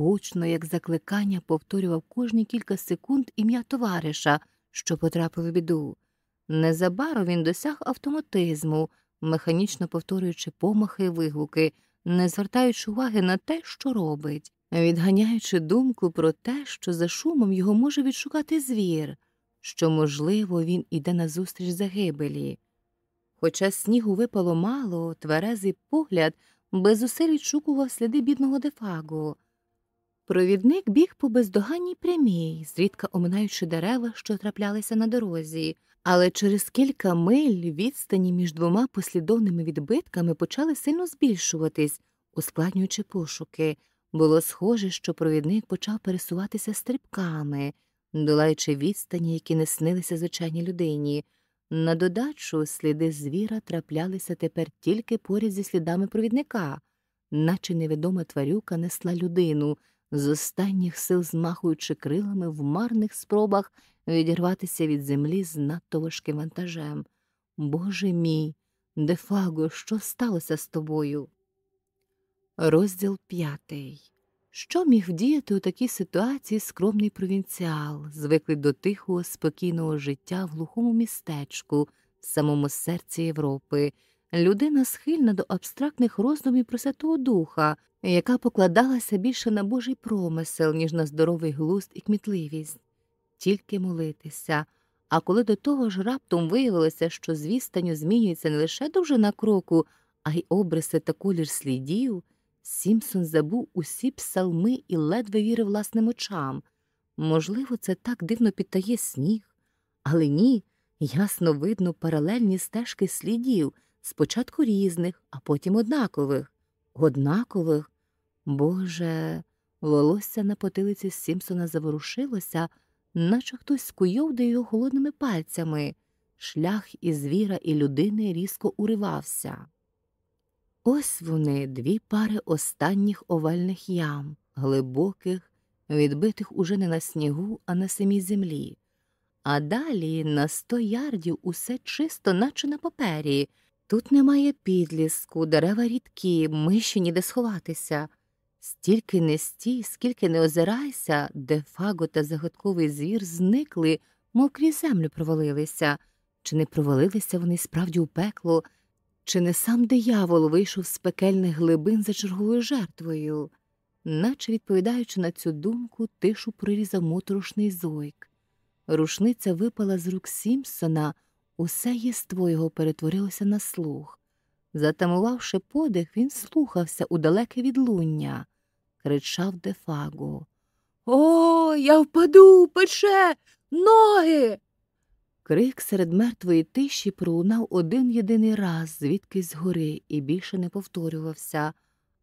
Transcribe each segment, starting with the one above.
гучно, як закликання, повторював кожні кілька секунд ім'я товариша, що потрапив у біду. Незабаром він досяг автоматизму, механічно повторюючи помахи і вигуки, не звертаючи уваги на те, що робить, відганяючи думку про те, що за шумом його може відшукати звір, що, можливо, він іде назустріч загибелі. Хоча снігу випало мало, тверезий погляд без зусиль відшукував сліди бідного дефагу. Провідник біг по бездоганній прямій, зрідка оминаючи дерева, що траплялися на дорозі, але через кілька миль відстані між двома послідовними відбитками почали сильно збільшуватись, ускладнюючи пошуки. Було схоже, що провідник почав пересуватися стрибками, долаючи відстані, які не снилися звичайній людині. На додачу сліди звіра траплялися тепер тільки поряд зі слідами провідника, наче невідома тварюка несла людину, з останніх сил змахуючи крилами в марних спробах відірватися від землі з надто важким вантажем. Боже мій, Дефаго, що сталося з тобою? Розділ п'ятий. Що міг вдіяти у такій ситуації скромний провінціал, звиклий до тихого, спокійного життя в глухому містечку, в самому серці Європи, людина схильна до абстрактних роздумів про Святого Духа, яка покладалася більше на Божий промисел, ніж на здоровий глузд і кмітливість, тільки молитися. А коли до того ж раптом виявилося, що з змінюється не лише довжина кроку, а й обриси та колір слідів. Сімсон забув усі псалми і ледве вірив власним очам. Можливо, це так дивно підтає сніг, але ні, ясно видно паралельні стежки слідів, спочатку різних, а потім однакових. Однакових. Боже, волосся на потилиці Сімсона заворушилося, наче хтось скуйовдив його холодними пальцями. Шлях із звіра і людини різко уривався. Ось вони дві пари останніх овальних ям, глибоких, відбитих уже не на снігу, а на самій землі. А далі на сто ярдів усе чисто, наче на папері. Тут немає підліску, дерева рідкі, миші ніде сховатися. Стільки не стій, скільки не озирайся, де фаго та загадковий звір зникли, мов крізь землю провалилися. Чи не провалилися вони справді у пекло? Чи не сам диявол вийшов з пекельних глибин за черговою жертвою, наче відповідаючи на цю думку, тишу прорізав моторошний зойк. Рушниця випала з рук Сімпсона, усе єство його перетворилося на слух. Затамувавши подих, він слухався у далеке відлуння, кричав Дефаго. О, я впаду, пече, ноги. Крик серед мертвої тиші пролунав один єдиний раз, звідки згори, і більше не повторювався,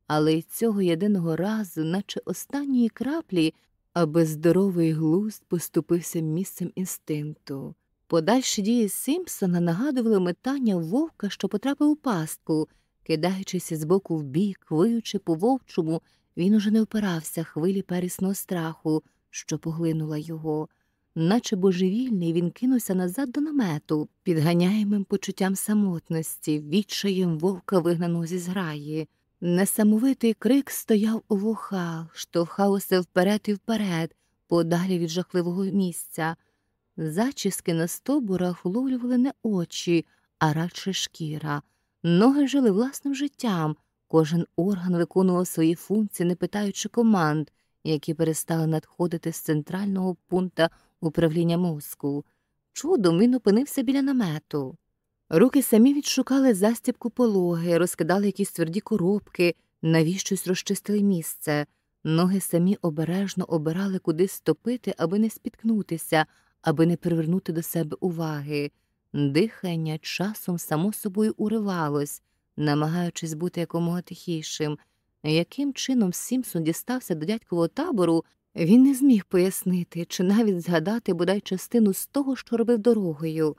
але й цього єдиного разу, наче останньої краплі, аби здоровий глузд поступився місцем інстинкту. Подальші дії Сімпсона нагадували метання вовка, що потрапив у пастку, кидаючись з боку в бік, виючи по вовчому, він уже не впирався хвилі перісного страху, що поглинула його. Наче божевільний, він кинувся назад до намету, підганяємим почуттям самотності, відчаєм вовка вигнаного зі зграї. Несамовитий крик стояв у вухах, штовхав усе вперед і вперед, подалі від жахливого місця. Зачіски на стобурах вловлювали не очі, а радше шкіра. Ноги жили власним життям, кожен орган виконував свої функції, не питаючи команд, які перестали надходити з центрального пункта управління мозку. Чудом він опинився біля намету. Руки самі відшукали застібку пологи, розкидали якісь тверді коробки, навіщось розчистили місце. Ноги самі обережно обирали куди стопити, аби не спіткнутися, аби не привернути до себе уваги. Дихання часом само собою уривалось, намагаючись бути якомога тихішим. Яким чином Сімсон дістався до дядькового табору, він не зміг пояснити чи навіть згадати бодай частину з того, що робив дорогою.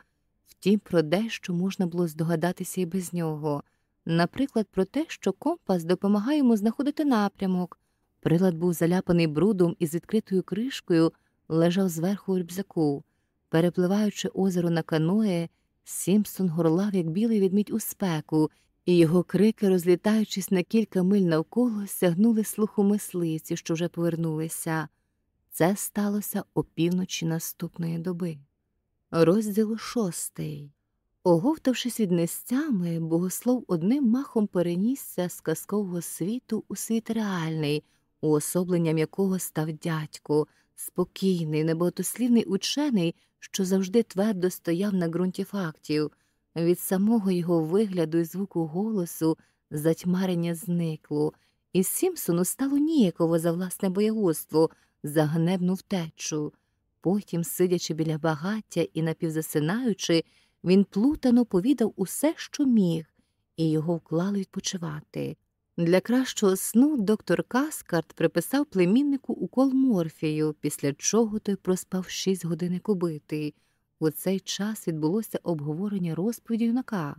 Втім, про дещо можна було здогадатися і без нього. Наприклад, про те, що компас допомагає йому знаходити напрямок. Прилад був заляпаний брудом і з відкритою кришкою лежав зверху у рюкзаку. Перепливаючи озеро на каное, Сімпсон горлав, як білий відмідь у спеку, і його крики, розлітаючись на кілька миль навколо, сягнули слуху мисливці, що вже повернулися. Це сталося опівночі наступної доби. Розділ шостий. Оговтавшись від нестями, богослов одним махом перенісся з казкового світу у світ реальний, уособленням якого став дядько, спокійний, небагатослівний учений, що завжди твердо стояв на ґрунті фактів. Від самого його вигляду і звуку голосу затьмарення зникло, і Сімпсону стало ніяково за власне боягузтво, за ганебну втечу. Потім, сидячи біля багаття і напівзасинаючи, він плутано повідав усе, що міг, і його вклали відпочивати. Для кращого сну доктор Каскарт приписав племіннику укол морфію, після чого той проспав шість годинник убитий. У цей час відбулося обговорення розповіді юнака.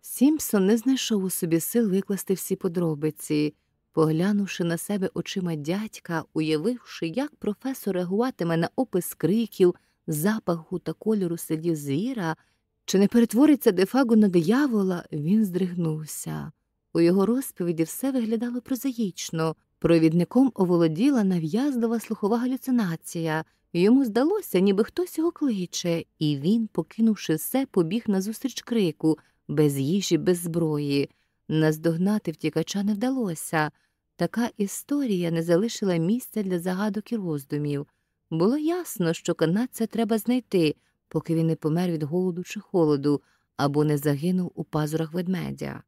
Сімпсон не знайшов у собі сил викласти всі подробиці. Поглянувши на себе очима дядька, уявивши, як професор реагуватиме на опис криків, запаху та кольору слідів звіра, чи не перетвориться дефагу на диявола, він здригнувся. У його розповіді все виглядало прозаїчно. Провідником оволоділа нав'язлива слухова галюцинація. Йому здалося, ніби хтось його кличе, і він, покинувши все, побіг назустріч крику, без їжі, без зброї. Наздогнати втікача не вдалося. Така історія не залишила місця для загадок і роздумів. Було ясно, що канадця треба знайти, поки він не помер від голоду чи холоду або не загинув у пазурах ведмедя.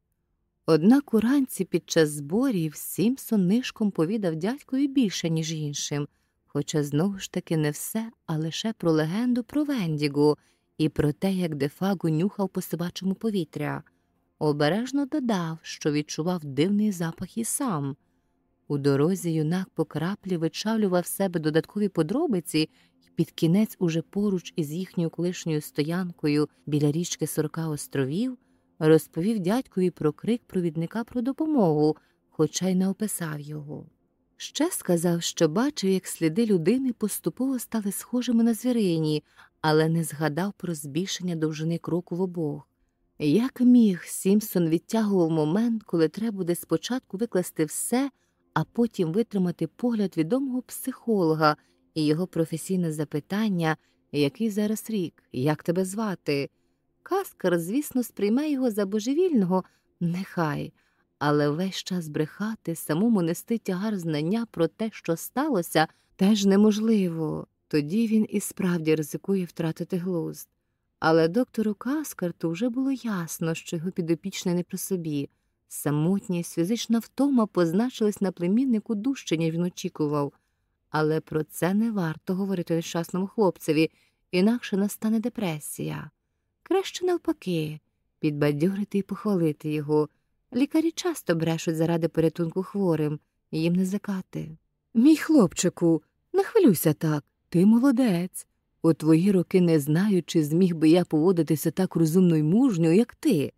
Однак уранці під час зборів Сімпсон нишком повідав дядькові більше, ніж іншим, хоча знову ж таки не все, а лише про легенду про Вендіго і про те, як Дефагу нюхав по собачому повітря. Обережно додав, що відчував дивний запах і сам. У дорозі юнак по краплі вичавлював себе додаткові подробиці і під кінець, уже поруч із їхньою колишньою стоянкою біля річки Сорока островів, розповів дядькові про крик провідника про допомогу, хоча й не описав його. Ще сказав, що бачив, як сліди людини поступово стали схожими на звірині, але не згадав про збільшення довжини кроку в обох. Як міг, Сімпсон відтягував момент, коли треба буде спочатку викласти все, а потім витримати погляд відомого психолога і його професійне запитання, який зараз рік, як тебе звати. Каскар, звісно, сприйме його за божевільного, нехай, але весь час брехати, самому нести тягар знання про те, що сталося, теж неможливо. Тоді він і справді ризикує втратити глузд. Але доктору Каскарту вже було ясно, що його підопічний не при собі. Самотність, фізична втома позначилась на племіннику дужче, ніж він очікував. Але про це не варто говорити нещасному хлопцеві, інакше настане депресія. Краще навпаки, підбадьорити і похвалити його. Лікарі часто брешуть заради порятунку хворим, їм не закати. Мій хлопчику, не хвилюйся так, ти молодець. У твої роки не знаю, чи зміг би я поводитися так розумно й мужньо, як ти.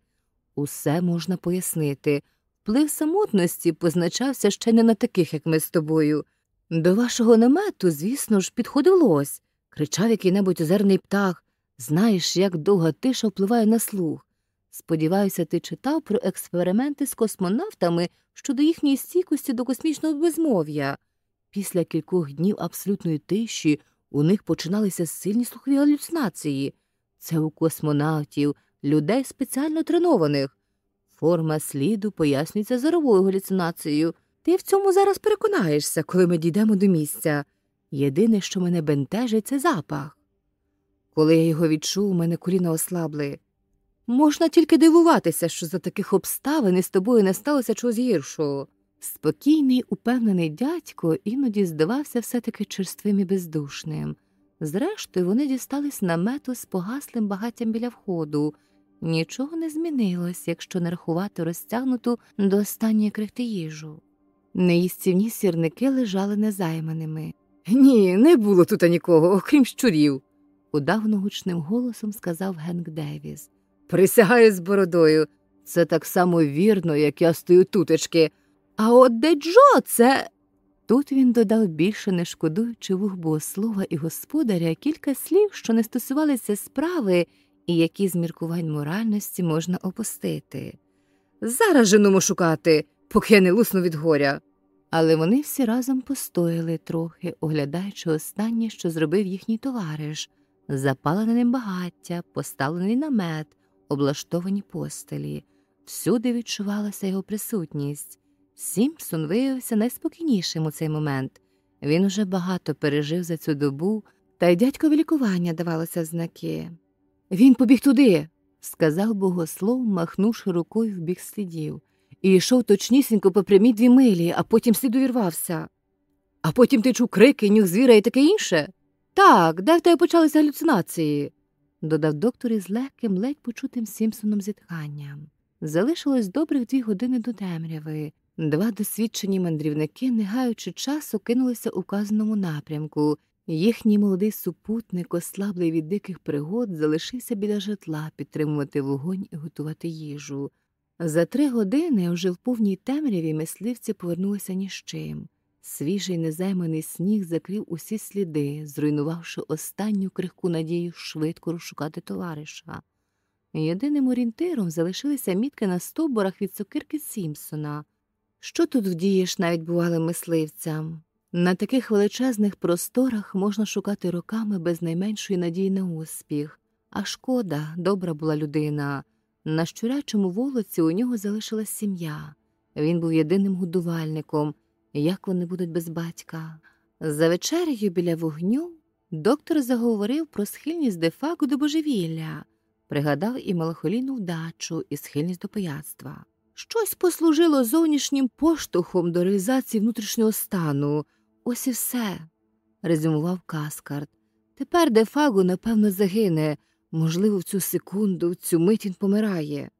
Усе можна пояснити. Вплив самотності позначався ще не на таких, як ми з тобою. До вашого намету, звісно ж, підходив лось, кричав який небудь озерний птах. Знаєш, як довга тиша впливає на слух. Сподіваюся, ти читав про експерименти з космонавтами щодо їхньої стійкості до космічного безмов'я. Після кількох днів абсолютної тиші у них починалися сильні слухові галюцинації. Це у космонавтів, людей спеціально тренованих. Форма сліду пояснюється зоровою галюцинацією. Ти в цьому зараз переконаєшся, коли ми дійдемо до місця. Єдине, що мене бентежить, це запах. Коли я його відчув, у мене коліна ослабли. Можна тільки дивуватися, що за таких обставин із тобою не сталося чогось гіршого. Спокійний, упевнений дядько іноді здавався все таки черствим і бездушним. Зрештою, вони дістались намету з погаслим багаттям біля входу. Нічого не змінилось, якщо не рахувати розтягнуту до останньої крихти їжу. Неїстівні сірники лежали незайманими. Ні, не було тут нікого, окрім щурів, удавно гучним голосом сказав Генк Девіс. Присягаю з бородою. Це так само вірно, як я стою тутечки. А от де Джо, це. Тут він додав більше не шкодуючи вух слова і господаря кілька слів, що не стосувалися справи і які з міркувань моральності можна опустити. Зараз женумо шукати, поки я не лусну від горя. Але вони всі разом постояли трохи, оглядаючи останнє, що зробив їхній товариш запалене багаття, поставлений намет, облаштовані постелі. Всюди відчувалася його присутність. Сімпсон виявився найспокійнішим у цей момент. Він уже багато пережив за цю добу, та й дядькові лікування давалося знаки. Він побіг туди, сказав богослов, махнувши рукою в бік слідів, і йшов точнісінько по прямій дві милі, а потім слід увірвався. А потім ти чув крики, нюх звіра і таке інше? Так, де в тебе почалися галюцинації, додав доктор із легким, ледь почутим Сімпсоном зітханням. Залишилось добрих дві години до темряви. Два досвідчені мандрівники, не гаючи часу, кинулися у вказаному напрямку. Їхній молодий супутник, ослаблий від диких пригод, залишився біля житла підтримувати вогонь і готувати їжу. За три години, вже в повній темряві, мисливці повернулися ні з чим. Свіжий незайманий сніг закрив усі сліди, зруйнувавши останню крихку надію швидко розшукати товариша. Єдиним орієнтиром залишилися мітки на стовбурах від сокирки Сімпсона. Що тут вдієш навіть бувалим мисливцям? На таких величезних просторах можна шукати роками без найменшої надії на успіх, а шкода, добра була людина. На щурячому волоці у нього залишилась сім'я. Він був єдиним годувальником. Як вони будуть без батька? За вечерею біля вогню доктор заговорив про схильність дефаку до божевілля, пригадав і меланхолійну вдачу, і схильність до пияцтва. Щось послужило зовнішнім поштовхом до реалізації внутрішнього стану. Ось і все, резюмував Каскард. Тепер дефагу, напевно, загине. Можливо, в цю секунду, в цю мить він помирає.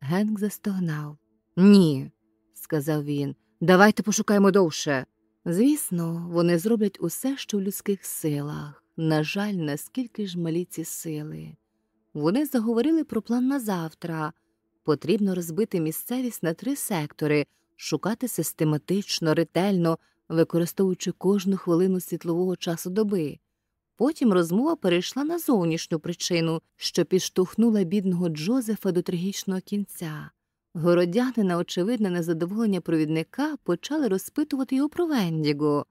Генк застогнав. Ні, сказав він. Давайте пошукаємо довше. Звісно, вони зроблять усе, що в людських силах. На жаль, наскільки ж малі ці сили. Вони заговорили про план на завтра. Потрібно розбити місцевість на три сектори, шукати систематично, ретельно, використовуючи кожну хвилину світлового часу доби. Потім розмова перейшла на зовнішню причину, що підштовхнула бідного Джозефа до трагічного кінця. Городяни на очевидне незадоволення провідника почали розпитувати його про Вендіго.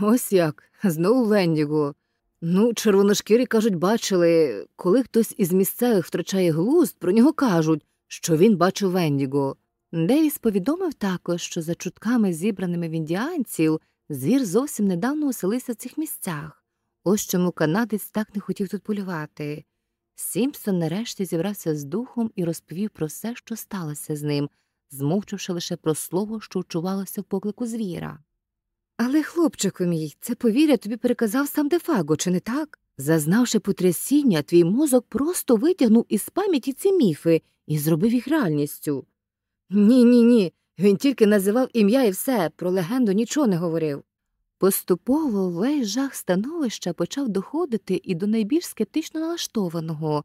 Ось як, знову Вендіго. Ну, червоношкірі, кажуть, бачили, коли хтось із місцевих втрачає глузд, про нього кажуть, що він бачив Вендіго. Девіс повідомив також, що за чутками, зібраними в індіанців, звір зовсім недавно оселився в цих місцях. Ось чому канадець так не хотів тут полювати. Сімпсон нарешті зібрався з духом і розповів про все, що сталося з ним, змовчавши лише про слово, що вчувалося в поклику звіра. Але, хлопчику мій, це повір'я тобі переказав сам Дефаго, чи не так? Зазнавши потрясіння, твій мозок просто витягнув із пам'яті ці міфи і зробив їх реальністю. Ні, ні, ні. Він тільки називав ім'я і все, про легенду нічого не говорив. Поступово весь жах становища почав доходити і до найбільш скептично налаштованого.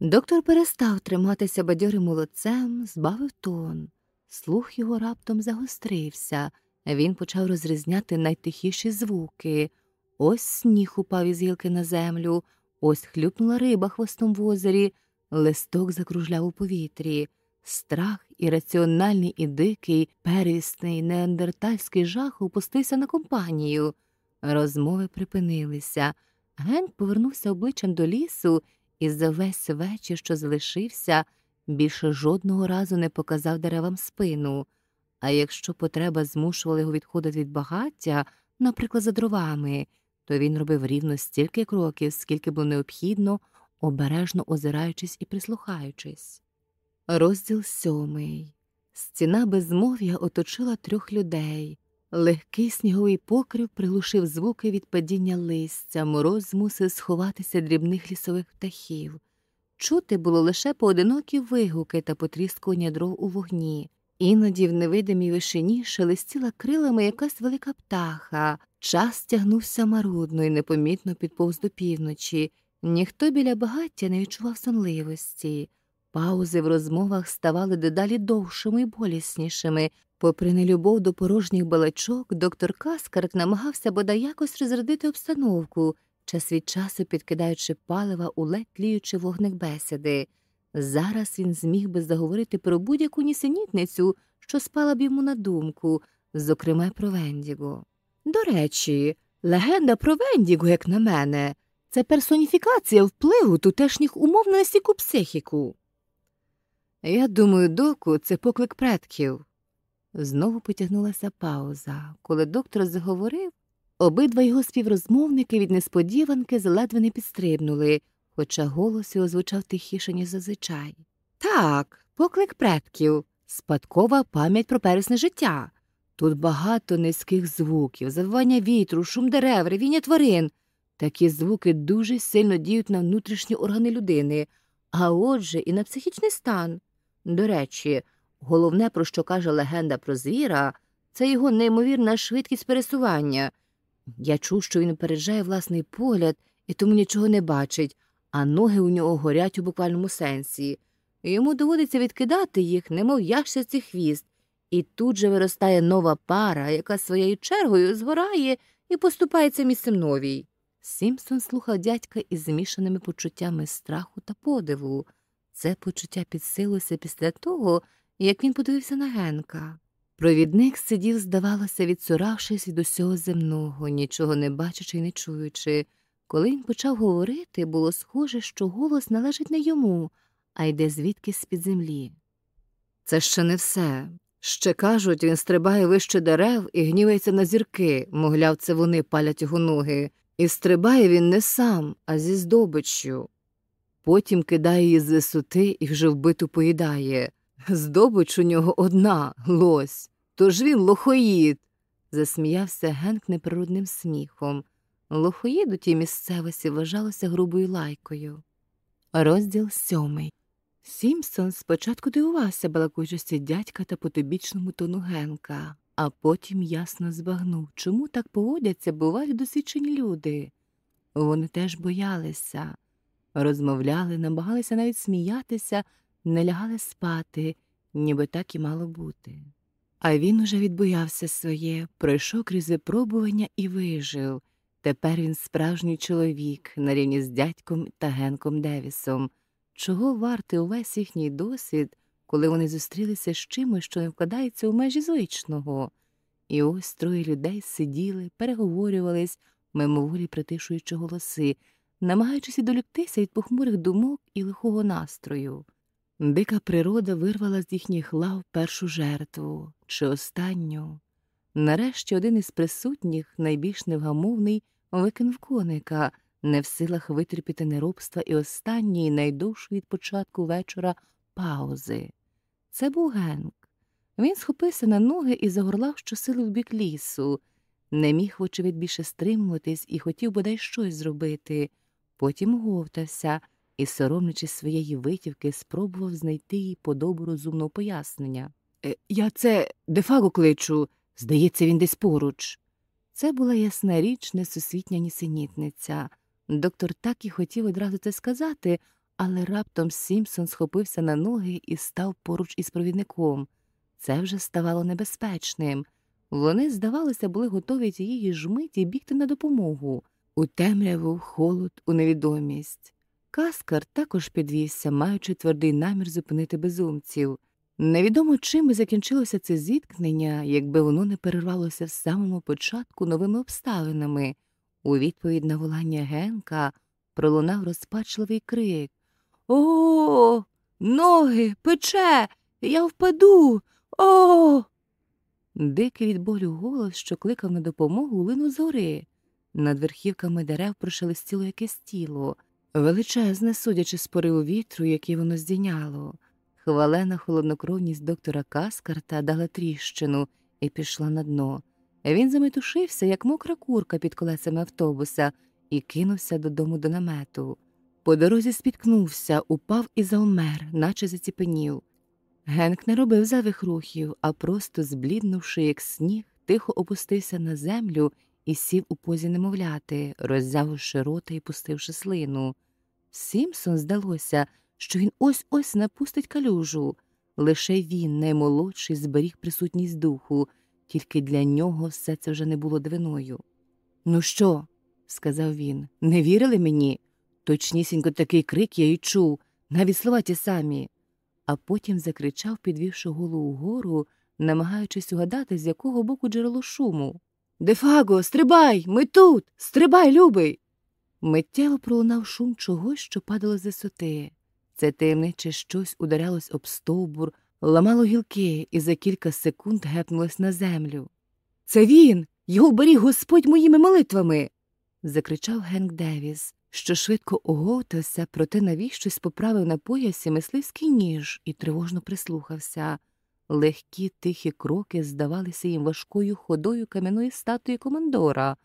Доктор перестав триматися бадьорим молодцем, збавив тон. Слух його раптом загострився. Він почав розрізняти найтихіші звуки. Ось сніг упав із гілки на землю, ось хлюпнула риба хвостом в озері, листок закружляв у повітрі. Страх, ірраціональний і дикий, первісний, неандертальський жах опустився на компанію. Розмови припинилися. Генк повернувся обличчям до лісу і за весь вечір, що залишився, більше жодного разу не показав деревам спину. А якщо потреба змушувала його відходити від багаття, наприклад, за дровами, то він робив рівно стільки кроків, скільки було необхідно, обережно озираючись і прислухаючись. Розділ сьомий. Стіна безмов'я оточила трьох людей. Легкий сніговий покрив приглушив звуки від падіння листя, мороз змусив сховатися дрібних лісових птахів. Чути було лише поодинокі вигуки та потріскування дров у вогні. Іноді в невидимій вишині шелестіла крилами якась велика птаха. Час тягнувся марудно і непомітно підповз до півночі. Ніхто біля багаття не відчував сонливості. Паузи в розмовах ставали дедалі довшими і боліснішими. Попри нелюбов до порожніх балачок, доктор Кескарт намагався бодай якось розрядити обстановку, час від часу підкидаючи палива у ледь тліючий вогник бесіди. Зараз він зміг би заговорити про будь-яку нісенітницю, що спала б йому на думку, зокрема про Вендіго. До речі, легенда про Вендіго, як на мене, це персоніфікація впливу тутешніх умов на стійку психіку. Я думаю, доку, це поклик предків. Знову потягнулася пауза. Коли доктор заговорив, обидва його співрозмовники від несподіванки заледве не підстрибнули, хоча голос його звучав тихіше, ніж зазвичай. Так, поклик предків, спадкова пам'ять про пересне життя. Тут багато низьких звуків, завивання вітру, шум дерев, ревіння тварин. Такі звуки дуже сильно діють на внутрішні органи людини, а отже, і на психічний стан. До речі, головне, про що каже легенда про звіра, це його неймовірна швидкість пересування. Я чув, що він опереджає власний погляд і тому нічого не бачить, а ноги у нього горять у буквальному сенсі. Йому доводиться відкидати їх, немов ящерці хвіст, і тут же виростає нова пара, яка своєю чергою згорає і поступається місцем новій. Сімпсон слухав дядька із змішаними почуттями страху та подиву. Це почуття підсилилося після того, як він подивився на Генка. Провідник сидів, здавалося, відсуравшись від усього земного, нічого не бачачи й не чуючи. Коли він почав говорити, було схоже, що голос належить не йому, а йде звідки з під землі. Це ще не все. Ще кажуть, він стрибає вище дерев і гнівається на зірки, мовляв, це вони палять його ноги. І стрибає він не сам, а зі здобиччю. Потім кидає її з висоти і вже вбиту поїдає. Здобич у нього одна лось. Тож він лохоїд. засміявся Генк неприродним сміхом. Лохоїд у тій місцевості вважалося грубою лайкою. Розділ сьомий. Сімпсон спочатку дивувався балакучості дядька та потобічному тону Генка, а потім ясно збагнув, чому так поводяться бувають досвідчені люди. Вони теж боялися, розмовляли, намагалися навіть сміятися, не лягали спати, ніби так і мало бути. А він уже відбоявся своє, пройшов крізь випробування і вижив. Тепер він справжній чоловік на рівні з дядьком та Генком Девісом. Чого вартий увесь їхній досвід, коли вони зустрілися з чимось, що не вкладається у межі звичного? І ось троє людей сиділи, переговорювались, мимоволі притишуючи голоси, намагаючись відволіктися від похмурих думок і лихого настрою. Дика природа вирвала з їхніх лав першу жертву чи останню. Нарешті один із присутніх, найбільш невгамовний, викинув коника, не в силах витерпіти неробства і останньої, найдовшої від початку вечора паузи. Це був Генк. Він схопився на ноги і загорлав щосили в бік лісу. Не міг, вочевидь, більше стримуватись і хотів бодай щось зробити. Потім говтався і, соромлячись своєї витівки, спробував знайти їй подобу розумного пояснення. «Е, Я це дефаго кличу, здається, він десь поруч. Це була ясна річ, несусвітня нісенітниця. Доктор так і хотів одразу це сказати, але раптом Сімпсон схопився на ноги і став поруч із провідником. Це вже ставало небезпечним. Вони, здавалося, були готові тієї ж миті бігти на допомогу у темряву, холод, у невідомість. Каскар також підвівся, маючи твердий намір зупинити безумців. Невідомо чим би закінчилося це зіткнення, якби воно не перервалося в самому початку новими обставинами. У відповідь на волання Генка пролунав розпачливий крик О, ноги, пече, я впаду. О. Дикий від болю голос, що кликав на допомогу, линув згори. Над верхівками дерев прошелестіло якесь тіло, величезне, судячи з пориву вітру, який воно здійняло. Хвалена холоднокровність доктора Каскарта дала тріщину і пішла на дно. Він заметушився, як мокра курка під колесами автобуса, і кинувся додому до намету. По дорозі спіткнувся, упав і заумер, наче заціпенів. Генк не робив зайвих рухів, а просто, збліднувши, як сніг, тихо опустився на землю і сів у позі немовляти, роззявивши рота і пустивши слину. Сімпсон здалося, що він ось ось напустить калюжу. Лише він, наймолодший, зберіг присутність духу, тільки для нього все це вже не було двиною. Ну що? сказав він, не вірили мені? Точнісінько такий крик я й чув. навіть слова ті самі, а потім закричав, підвівши голову вгору, намагаючись угадати, з якого боку джерело шуму. Дефаго, стрибай! Ми тут! Стрибай, любий! Миттєво пролунав шум чогось, що падало з висоти. Це таємниче щось ударялось об стовбур, ламало гілки і за кілька секунд гепнулось на землю. Це він! Його беріг Господь моїми молитвами. закричав Генк Девіс, що швидко оговтався, проте навіщось поправив на поясі мисливський ніж і тривожно прислухався. Легкі тихі кроки здавалися їм важкою ходою кам'яної статуї командора,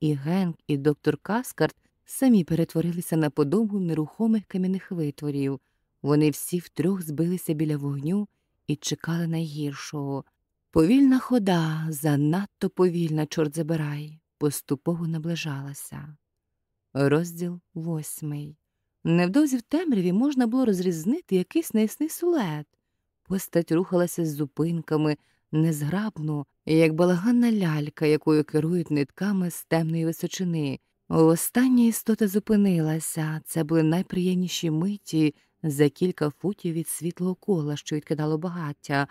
і Генк, і доктор Каскарт самі перетворилися на подобу нерухомих кам'яних витворів. Вони всі втрьох збилися біля вогню і чекали найгіршого. Повільна хода, занадто повільна, чорт забирай, поступово наближалася. Розділ восьмий. Невдовзі в темряві можна було розрізнити якийсь неясний сулет. Постать рухалася з зупинками незграбно, як балаганна лялька, якою керують нитками з темної височини. Остання істота зупинилася. Це були найприємніші миті за кілька футів від світлого кола, що відкидало багаття.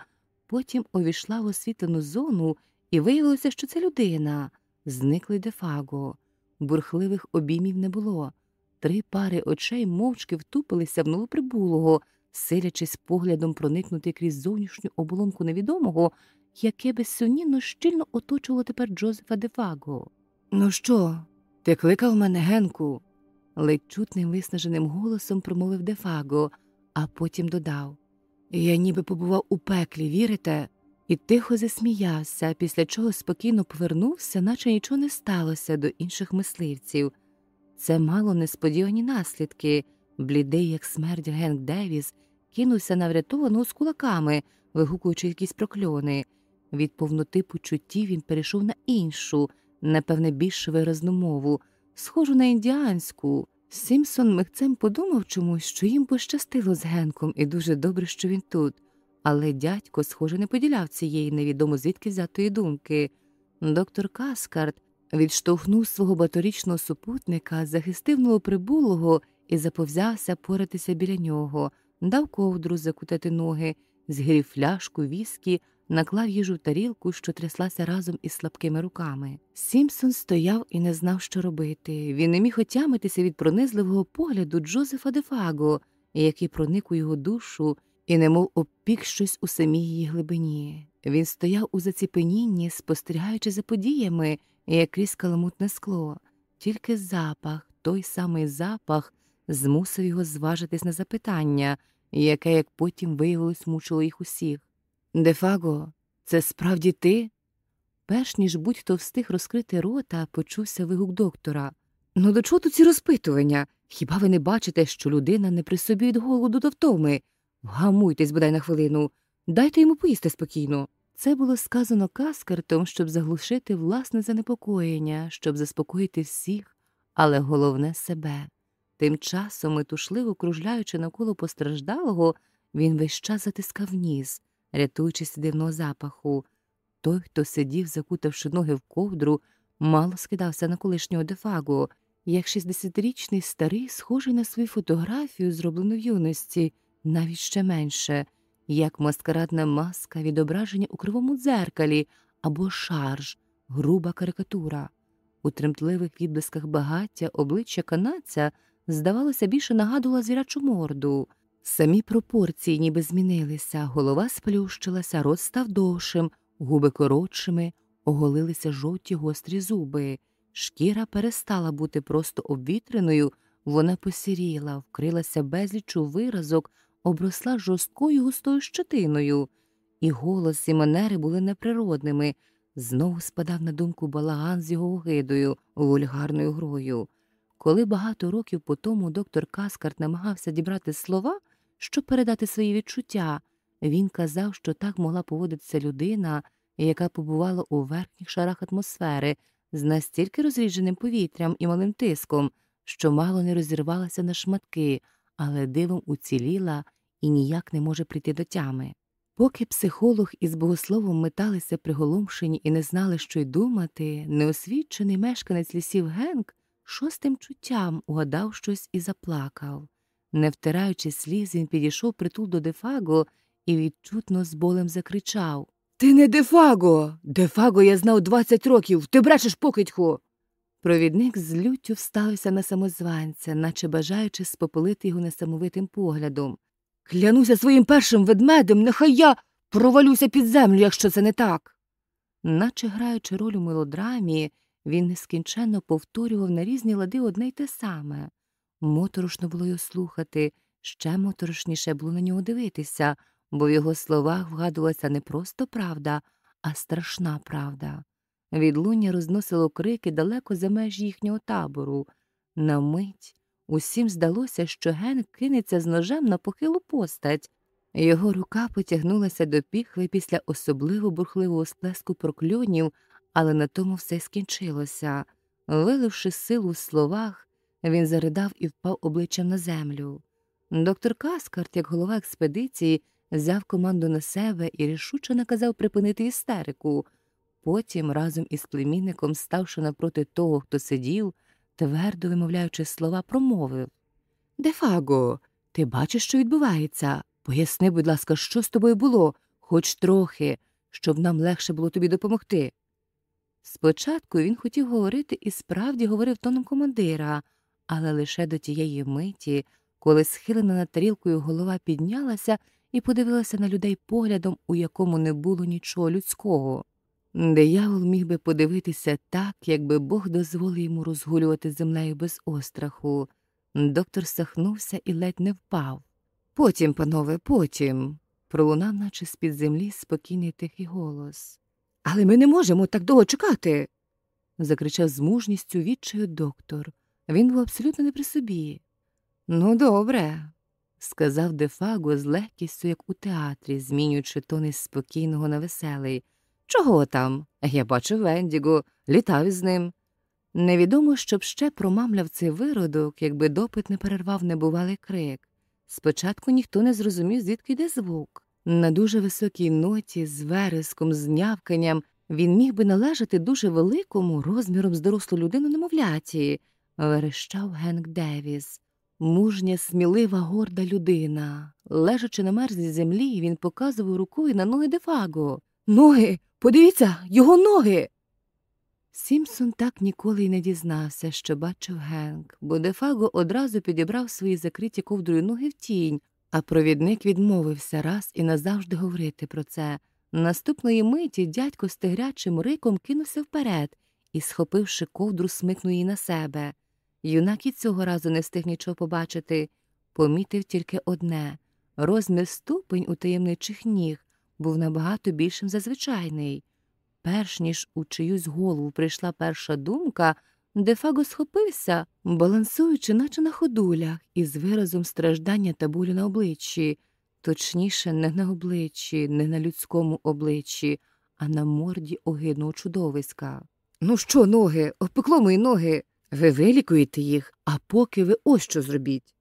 Потім увійшла в освітлену зону, і виявилося, що це людина. Зникли дефаго. Бурхливих обіймів не було. Три пари очей мовчки втупилися в новоприбулого, силячись поглядом проникнути крізь зовнішню оболонку невідомого, яке безсумнівно щільно оточувало тепер Джозефа Дефаго. Ну що, ти кликав мене, Генку? ледь чутним виснаженим голосом промовив Дефаго, а потім додав Я ніби побував у пеклі, вірите? І тихо засміявся, після чого спокійно повернувся, наче нічого не сталося до інших мисливців. Це мало несподівані наслідки. Блідий, як смерть Генк Девіс, кинувся на врятованого з кулаками, вигукуючи якісь прокльони. Від повноти почуттів він перейшов на іншу, напевне, більш виразну мову, схожу на індіанську. Сімсон михцем подумав чомусь, що їм пощастило з Генком, і дуже добре, що він тут. Але дядько, схоже, не поділяв цієї невідомо звідки взятої думки. Доктор Каскарт відштовхнув свого баторічного супутника, захистив новоприбулого і заповзявся поратися біля нього, дав ковдру закутати ноги, згрів фляжку віскі, наклав їжу в тарілку, що тряслася разом із слабкими руками. Сімпсон стояв і не знав, що робити. Він не міг отямитися від пронизливого погляду Джозефа Дефаго, який проник у його душу і немов обпік щось у самій її глибині. Він стояв у заціпенінні, спостерігаючи за подіями, як крізь каламутне скло, тільки запах, той самий запах, змусив його зважитись на запитання, яке, як потім виявилось, мучило їх усіх. Дефаго, це справді ти? Перш ніж будь-хто встиг розкрити рота, почувся вигук доктора. Ну до чого тут ці розпитування? Хіба ви не бачите, що людина не при собі від голоду до втоми? Вгамуйтесь бодай на хвилину, дайте йому поїсти спокійно. Це було сказано каскартом, щоб заглушити власне занепокоєння, щоб заспокоїти всіх, але головне себе. Тим часом, метушливо кружляючи навколо постраждалого, він весь час затискав ніс, рятуючись дивного запаху. Той, хто сидів, закутавши ноги в ковдру, мало скидався на колишнього дефагу, як 60-річний старий, схожий на свою фотографію, зроблену в юності навіть ще менше, як маскарадна маска відображення у кривому дзеркалі або шарж, груба карикатура. У тремтливих відблисках багаття обличчя канадця, здавалося, більше нагадувала звірячу морду. Самі пропорції ніби змінилися, голова сплющилася, рот став довшим, губи коротшими, оголилися жовті гострі зуби. Шкіра перестала бути просто обвітреною, вона посіріла, вкрилася безлічу виразок, обросла жорсткою густою щетиною, і голос і манери були неприродними. Знову спадав на думку балаган з його огидою, вульгарною грою. Коли багато років по тому доктор Каскарт намагався дібрати слова, щоб передати свої відчуття, він казав, що так могла поводитися людина, яка побувала у верхніх шарах атмосфери з настільки розрідженим повітрям і малим тиском, що мало не розірвалася на шматки, але дивом уціліла і ніяк не може прийти до тями. Поки психолог із богословом металися приголомшені і не знали, що й думати, неосвічений мешканець лісів Генк шостим чуттям угадав щось і заплакав. Не втираючи сліз, він підійшов притул до Дефаго і відчутно з болем закричав Ти не Дефаго. Дефаго я знав двадцять років. Ти брешеш покидьку. Провідник з люттю вставився на самозванця, наче бажаючи спопилити його несамовитим поглядом. Клянуся своїм першим ведмедем, нехай я провалюся під землю, якщо це не так. Наче граючи роль у мелодрамі, він нескінченно повторював на різні лади одне й те саме. Моторошно було його слухати, ще моторошніше було на нього дивитися, бо в його словах вгадувалася не просто правда, а страшна правда. Відлуння розносило крики далеко за межі їхнього табору. На мить усім здалося, що Ген кинеться з ножем на похилу постать. Його рука потягнулася до піхви після особливо бурхливого сплеску прокльонів, але на тому все скінчилося. Виливши силу в словах, він заридав і впав обличчям на землю. Доктор Каскарт, як голова експедиції, взяв команду на себе і рішуче наказав припинити істерику. Потім, разом із племінником, ставши напроти того, хто сидів, твердо вимовляючи слова, промовив Дефаго, ти бачиш, що відбувається? Поясни, будь ласка, що з тобою було, хоч трохи, щоб нам легше було тобі допомогти. Спочатку він хотів говорити і справді говорив тоном командира, але лише до тієї миті, коли схилена над тарілкою голова піднялася і подивилася на людей поглядом, у якому не було нічого людського. Диявол міг би подивитися так, якби Бог дозволив йому розгулювати землею без остраху. Доктор сахнувся і ледь не впав. Потім, панове, потім, пролунав, наче з під землі спокійний тихий голос. Але ми не можемо так довго чекати. закричав з мужністю відчаю доктор. Він був абсолютно не при собі. Ну, добре, сказав Дефаго з легкістю, як у театрі, змінюючи тон із спокійного на веселий. Чого там? Я бачив Вендіго, літав із ним. Невідомо, щоб ще промамляв цей виродок, якби допит не перервав небувалий крик. Спочатку ніхто не зрозумів, звідки йде звук. На дуже високій ноті, з вереском, з нявканням, він міг би належати дуже великому розміром з дорослу людину немовляті, верещав Генк Девіс. Мужня, смілива, горда людина. Лежачи на мерзлій землі, він показував рукою на ноги Дефаго. Ноги. Подивіться, його ноги. Сімсон так ніколи й не дізнався, що бачив Генк, бо Дефаго одразу підібрав свої закриті ковдрою ноги в тінь, а провідник відмовився раз і назавжди говорити про це. Наступної миті дядько з тигрячим риком кинувся вперед і, схопивши ковдру, смикнув її на себе. Юнак і цього разу не встиг нічого побачити, помітив тільки одне розмір ступень у таємничих ніг був набагато більшим за звичайний. Перш ніж у чиюсь голову прийшла перша думка, Дефаго схопився, балансуючи, наче на ходулях, із виразом страждання та болю на обличчі, точніше, не на обличчі, не на людському обличчі, а на морді огидного чудовиська. Ну що, ноги, опекло мої ноги. Ви вилікуєте їх, а поки ви ось що зробіть.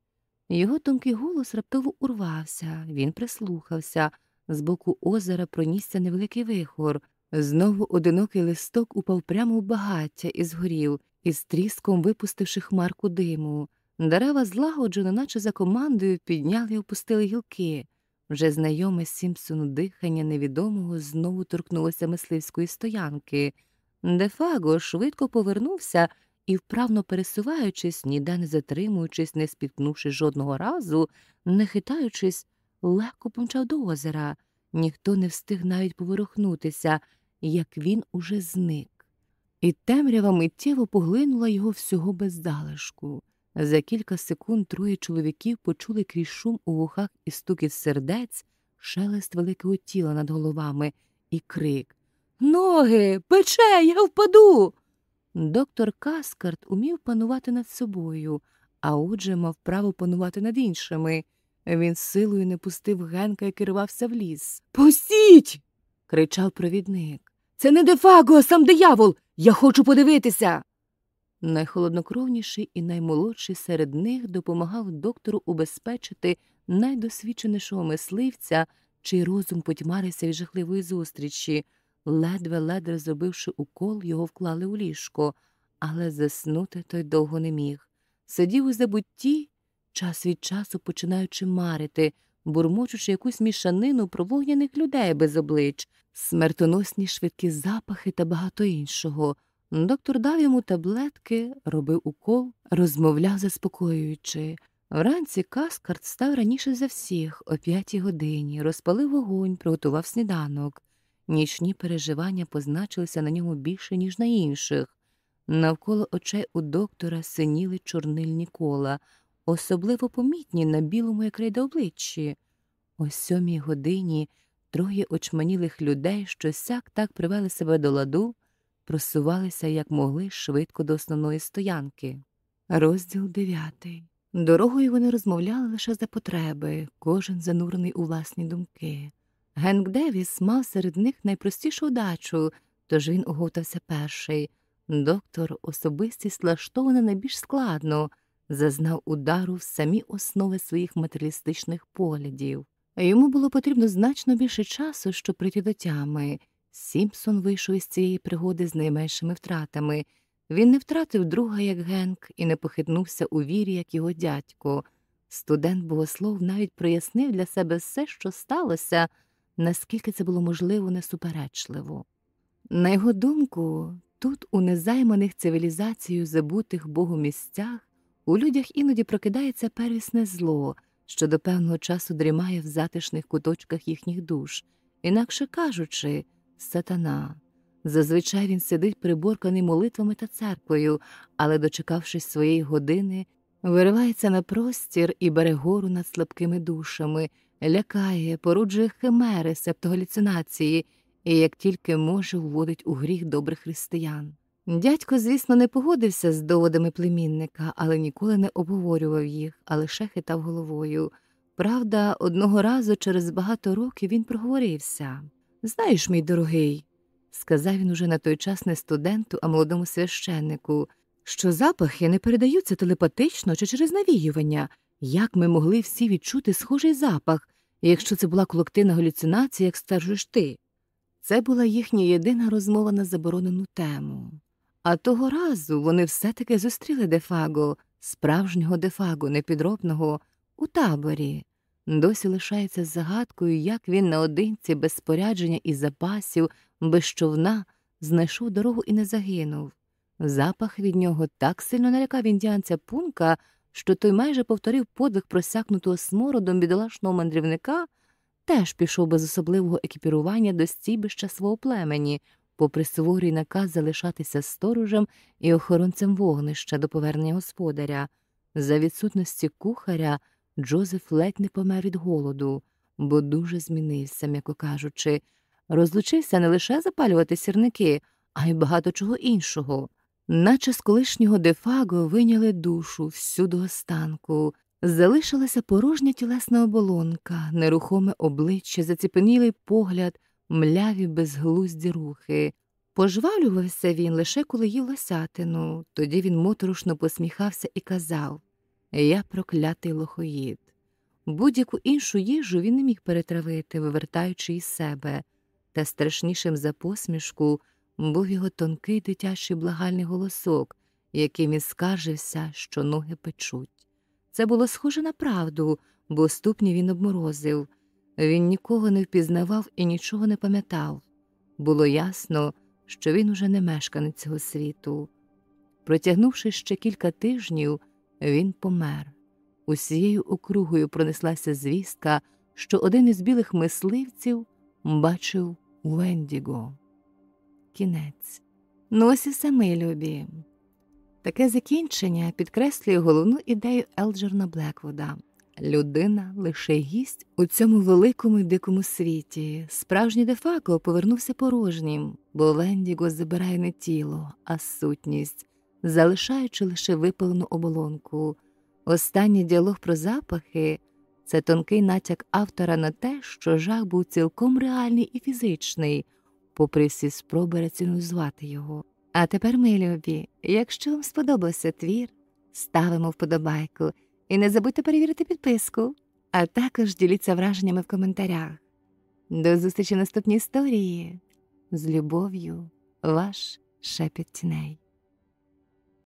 Його тонкий голос раптово урвався, він прислухався. З боку озера пронісся невеликий вихор. Знову одинокий листок упав прямо в багаття і згорів, із тріском випустивши хмарку диму. Дерева злагоджено, наче за командою, підняли і опустили гілки. Вже знайоме Сімпсону дихання невідомого знову торкнулося мисливської стоянки. Дефаго швидко повернувся і, вправно пересуваючись, ніде не затримуючись, не спіткнувши жодного разу, не хитаючись, легко помчав до озера. Ніхто не встиг навіть поворухнутися, як він уже зник. І темрява миттєво поглинула його всього без залишку. За кілька секунд троє чоловіків почули крізь шум у вухах і стукіт сердець, шелест великого тіла над головами і крик Ноги, пече, я впаду. Доктор Каскарт умів панувати над собою, а отже мав право панувати над іншими. Він силою не пустив Генка і керувався в ліс. Пустіть. кричав провідник. Це не Дефаго, а сам диявол. Я хочу подивитися. Найхолоднокровніший і наймолодший серед них допомагав доктору убезпечити найдосвідченішого мисливця, чий розум потьмарився від жахливої зустрічі. Ледве-ледве зробивши укол, його вклали у ліжко, але заснути той довго не міг. Сидів у забутті час від часу починаючи марити, бурмочучи якусь мішанину про вогняних людей без облич, смертоносні швидкі запахи та багато іншого. Доктор дав йому таблетки, робив укол, розмовляв заспокоюючи. Вранці Каскарт став раніше за всіх, о п'ятій годині, розпалив вогонь, приготував сніданок. Нічні переживання позначилися на ньому більше, ніж на інших. Навколо очей у доктора синіли чорнильні кола, особливо помітні на білому як крейда обличчі. О сьомій годині троє очманілих людей, що сяк так привели себе до ладу, просувалися як могли швидко до основної стоянки. Розділ дев'ятий. Дорогою вони розмовляли лише за потреби, кожен занурений у власні думки. Генк Девіс мав серед них найпростішу удачу, тож він оговтався перший. Доктор, особистість влаштована найбільш складно, зазнав удару в самі основи своїх матеріалістичних поглядів. Йому було потрібно значно більше часу, щоб прийти до тями. Сімпсон вийшов із цієї пригоди з найменшими втратами. Він не втратив друга, як Генк, і не похитнувся у вірі, як його дядько. Студент богослов навіть прояснив для себе все, що сталося, наскільки це було можливо несуперечливо. На його думку, тут, у незайманих цивілізацією забутих Богу місцях, у людях іноді прокидається первісне зло, що до певного часу дрімає в затишних куточках їхніх душ, інакше кажучи, сатана. Зазвичай він сидить приборканий молитвами та церквою, але, дочекавшись своєї години, виривається на простір і бере гору над слабкими душами, лякає, породжує химери, себто галюцинації, і як тільки може, вводить у гріх добрих християн. Дядько, звісно, не погодився з доводами племінника, але ніколи не обговорював їх, а лише хитав головою. Правда, одного разу через багато років він проговорився. Знаєш, мій дорогий, сказав він уже на той час не студенту, а молодому священнику, що запахи не передаються телепатично чи через навіювання. Як ми могли всі відчути схожий запах, якщо це була колективна галюцинація, як стверджуєш ти? Це була їхня єдина розмова на заборонену тему. А того разу вони все-таки зустріли Дефаго, справжнього Дефаго, непідробного, у таборі. Досі лишається загадкою, як він наодинці, без спорядження і запасів, без човна, знайшов дорогу і не загинув. Запах від нього так сильно налякав індіанця пунка, що той майже повторив подвиг просякнутого смородом бідолашного мандрівника, теж пішов без особливого екіпірування до стійбища свого племені, попри суворий наказ залишатися сторожем і охоронцем вогнища до повернення господаря. За відсутності кухаря Джозеф ледь не помер від голоду, бо дуже змінився, м'яко кажучи, розлучився не лише запалювати сірники, а й багато чого іншого. Наче з колишнього дефаго виняли душу всю до останку, залишилася порожня тілесна оболонка, нерухоме обличчя, заціпенілий погляд, мляві безглузді рухи. Пожвалювався він лише коли їв лосятину, тоді він моторошно посміхався і казав Я проклятий лохоїд. Будь-яку іншу їжу він не міг перетравити, вивертаючи із себе, та страшнішим за посмішку був його тонкий дитячий благальний голосок, яким він скаржився, що ноги печуть. Це було схоже на правду, бо ступні він обморозив. Він нікого не впізнавав і нічого не пам'ятав. Було ясно, що він уже не мешканець цього світу. Протягнувши ще кілька тижнів, він помер. Усією округою пронеслася звістка, що один із білих мисливців бачив Вендіго. Кінець. Ну ось і все любі. Таке закінчення підкреслює головну ідею Елджерна Блеквуда. Людина лише гість у цьому великому й дикому світі. Справжній дефако повернувся порожнім, бо Лендіго забирає не тіло, а сутність, залишаючи лише випалену оболонку. Останній діалог про запахи це тонкий натяк автора на те, що жах був цілком реальний і фізичний, попри всі спроби раціоналізувати його. А тепер, ми любі, якщо вам сподобався твір, ставимо вподобайку і не забудьте перевірити підписку, а також діліться враженнями в коментарях. До зустрічі в наступній історії. З любов'ю, ваш шепіт тіней.